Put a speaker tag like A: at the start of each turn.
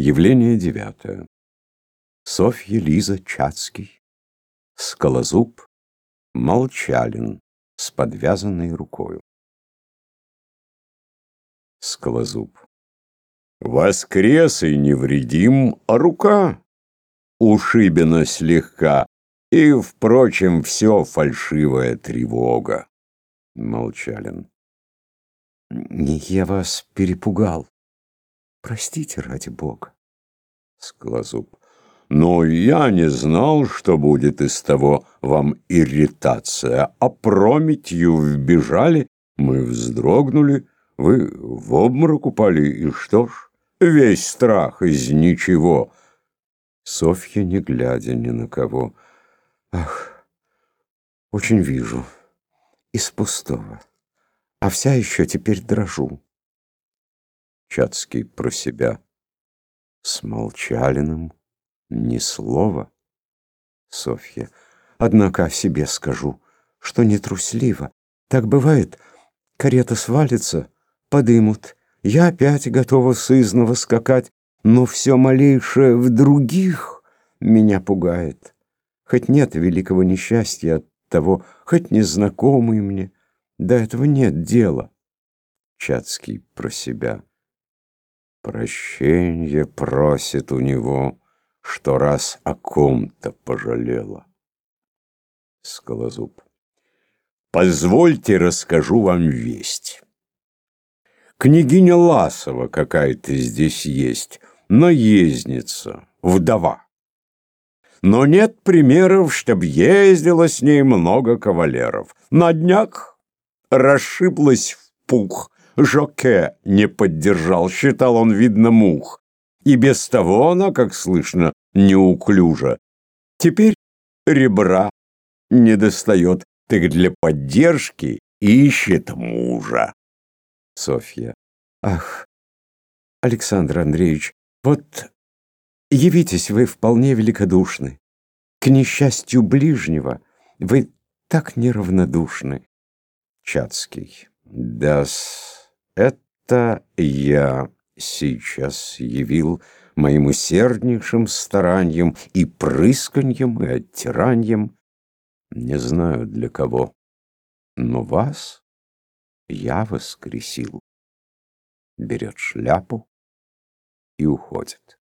A: Явление девятое. Софья Лиза Чацкий, Скалозуб, Молчалин с подвязанной рукою. Скалозуб. Воскрес и невредим, а рука ушибена слегка, и, впрочем, все фальшивая тревога. Молчалин.
B: Не я вас перепугал. Простите, ради бога.
A: Скалозуб. Но я не знал, что будет из того вам ирритация. Опрометью вбежали, мы вздрогнули, вы в обморок упали, и что ж, весь страх из ничего. Софья, не глядя ни на кого.
B: Ах, очень вижу, из пустого, а вся еще теперь дрожу.
A: Чацкий про себя. С Молчалиным ни слова.
B: Софья. Однако о себе скажу, что не трусливо. Так бывает, карета свалится, подымут. Я опять готова сызново скакать, но все малейшее в других меня пугает. Хоть нет великого несчастья от того, хоть незнакомый мне, до этого нет дела.
A: Чацкий про себя. Прощенье просит у него, что раз о ком-то пожалела. Скалозуб. Позвольте расскажу вам весть. Княгиня Ласова какая-то здесь есть, наездница, вдова. Но нет примеров, чтоб ездило с ней много кавалеров. На днях расшиблась в пух, Жоке не поддержал, считал он, видно, мух. И без того она, как слышно, неуклюжа. Теперь ребра не достает, так для поддержки ищет мужа.
B: Софья. Ах, Александр Андреевич, вот явитесь вы вполне великодушны. К несчастью ближнего вы так неравнодушны.
A: Чацкий. Да-с. Это я сейчас явил моим усерднейшим старанием и прысканьем, и оттираньем, не знаю для кого, но вас я воскресил. Берет шляпу и уходит.